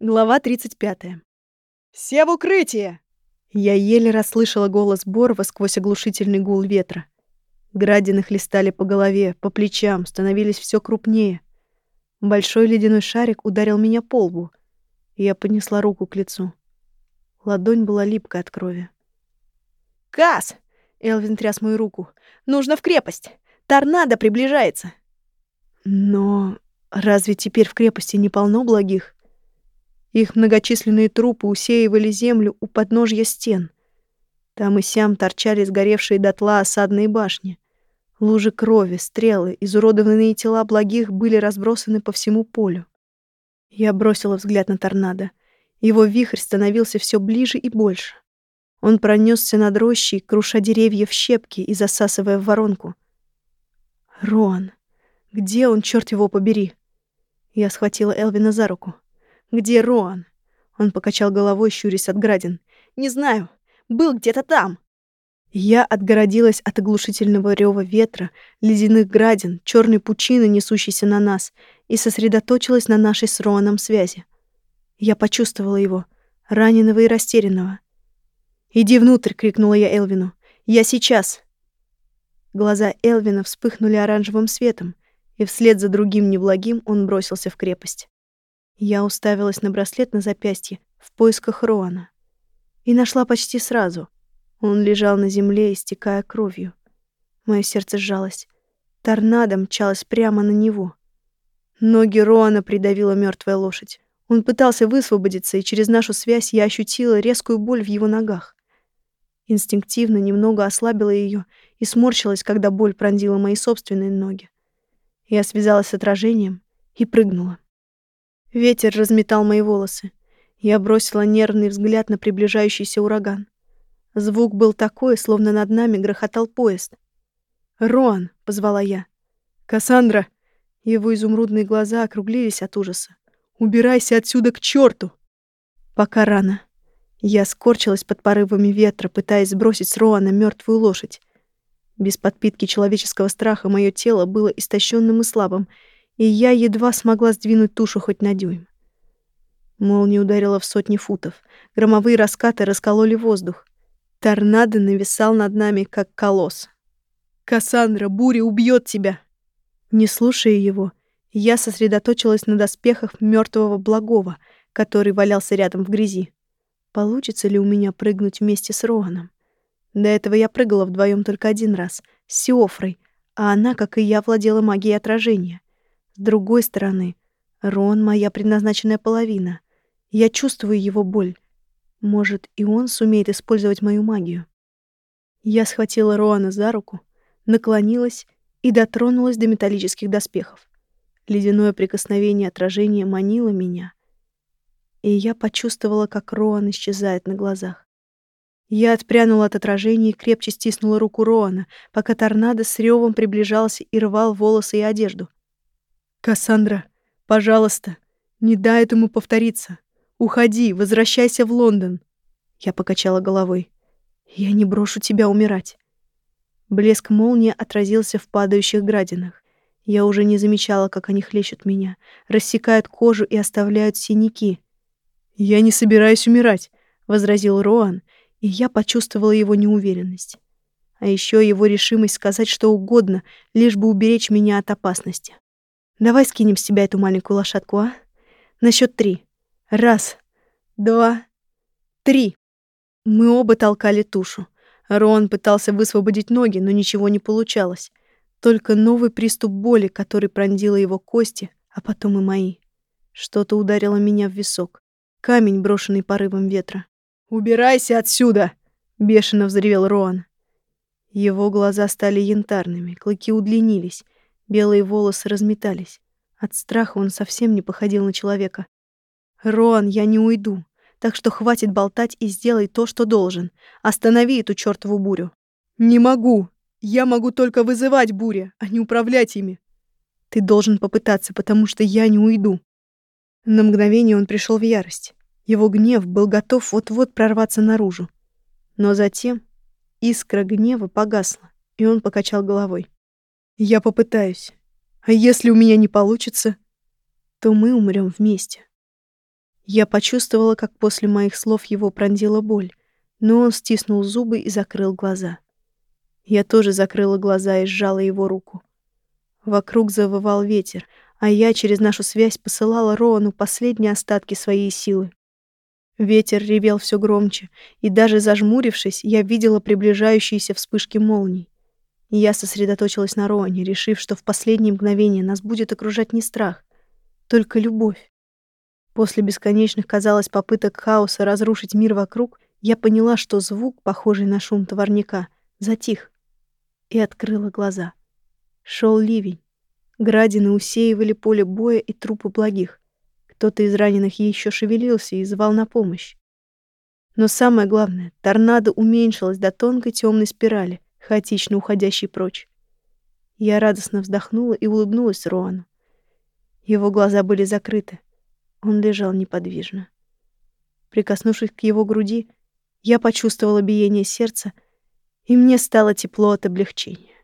Глава 35. «Все в укрытие!» Я еле расслышала голос Борова сквозь оглушительный гул ветра. Градины хлестали по голове, по плечам, становились все крупнее. Большой ледяной шарик ударил меня по лбу, я поднесла руку к лицу. Ладонь была липкой от крови. «Касс!» — Элвин тряс мою руку. «Нужно в крепость! Торнадо приближается!» «Но разве теперь в крепости не полно благих?» Их многочисленные трупы усеивали землю у подножья стен. Там и сям торчали сгоревшие дотла осадные башни. Лужи крови, стрелы, изуродованные тела благих были разбросаны по всему полю. Я бросила взгляд на торнадо. Его вихрь становился все ближе и больше. Он пронесся над рощей, круша деревья в щепки и засасывая в воронку. Рон, где он, черт его побери? Я схватила Элвина за руку. «Где Роан?» Он покачал головой, щурясь от градин. «Не знаю. Был где-то там». Я отгородилась от оглушительного рева ветра, ледяных градин, черной пучины, несущейся на нас, и сосредоточилась на нашей с Роаном связи. Я почувствовала его, раненого и растерянного. «Иди внутрь!» — крикнула я Элвину. «Я сейчас!» Глаза Элвина вспыхнули оранжевым светом, и вслед за другим неблагим он бросился в крепость. Я уставилась на браслет на запястье в поисках Роана. И нашла почти сразу. Он лежал на земле, истекая кровью. Мое сердце сжалось. Торнадо мчалось прямо на него. Ноги Роана придавила мертвая лошадь. Он пытался высвободиться, и через нашу связь я ощутила резкую боль в его ногах. Инстинктивно немного ослабила ее и сморщилась, когда боль пронзила мои собственные ноги. Я связалась с отражением и прыгнула. Ветер разметал мои волосы. Я бросила нервный взгляд на приближающийся ураган. Звук был такой, словно над нами грохотал поезд. «Роан!» — позвала я. «Кассандра!» Его изумрудные глаза округлились от ужаса. «Убирайся отсюда к черту!» «Пока рано». Я скорчилась под порывами ветра, пытаясь сбросить с Роана мертвую лошадь. Без подпитки человеческого страха мое тело было истощенным и слабым, и я едва смогла сдвинуть тушу хоть на дюйм. Молния ударила в сотни футов. Громовые раскаты раскололи воздух. Торнадо нависал над нами, как колосс. «Кассандра, буря убьет тебя!» Не слушая его, я сосредоточилась на доспехах мертвого благого, который валялся рядом в грязи. Получится ли у меня прыгнуть вместе с Роганом? До этого я прыгала вдвоем только один раз, с Сиофрой, а она, как и я, владела магией отражения. С другой стороны, Рон — моя предназначенная половина. Я чувствую его боль. Может, и он сумеет использовать мою магию. Я схватила Роана за руку, наклонилась и дотронулась до металлических доспехов. Ледяное прикосновение отражения манило меня, и я почувствовала, как Роан исчезает на глазах. Я отпрянула от отражения и крепче стиснула руку Роана, пока торнадо с ревом приближался и рвал волосы и одежду. «Кассандра, пожалуйста, не дай этому повториться. Уходи, возвращайся в Лондон». Я покачала головой. «Я не брошу тебя умирать». Блеск молнии отразился в падающих градинах. Я уже не замечала, как они хлещут меня, рассекают кожу и оставляют синяки. «Я не собираюсь умирать», — возразил Роан, и я почувствовала его неуверенность. А еще его решимость сказать что угодно, лишь бы уберечь меня от опасности. Давай скинем с тебя эту маленькую лошадку, а? На счет три. Раз, два, три. Мы оба толкали тушу. Рон пытался высвободить ноги, но ничего не получалось. Только новый приступ боли, который пронзила его кости, а потом и мои. Что-то ударило меня в висок. Камень, брошенный порывом ветра. «Убирайся отсюда!» — бешено взревел Роан. Его глаза стали янтарными, клыки удлинились. Белые волосы разметались. От страха он совсем не походил на человека. «Роан, я не уйду, так что хватит болтать и сделай то, что должен. Останови эту чёртову бурю». «Не могу. Я могу только вызывать бури, а не управлять ими». «Ты должен попытаться, потому что я не уйду». На мгновение он пришел в ярость. Его гнев был готов вот-вот прорваться наружу. Но затем искра гнева погасла, и он покачал головой. Я попытаюсь. А если у меня не получится, то мы умрем вместе. Я почувствовала, как после моих слов его пронзила боль, но он стиснул зубы и закрыл глаза. Я тоже закрыла глаза и сжала его руку. Вокруг завывал ветер, а я через нашу связь посылала Роану последние остатки своей силы. Ветер ревел все громче, и даже зажмурившись, я видела приближающиеся вспышки молний. Я сосредоточилась на Роане, решив, что в последние мгновения нас будет окружать не страх, только любовь. После бесконечных, казалось, попыток хаоса разрушить мир вокруг, я поняла, что звук, похожий на шум товарняка, затих, и открыла глаза. Шел ливень. Градины усеивали поле боя и трупы благих. Кто-то из раненых еще шевелился и звал на помощь. Но самое главное, торнадо уменьшилось до тонкой темной спирали, хаотично уходящей прочь. Я радостно вздохнула и улыбнулась Роану. Его глаза были закрыты. Он лежал неподвижно. Прикоснувшись к его груди, я почувствовала биение сердца, и мне стало тепло от облегчения.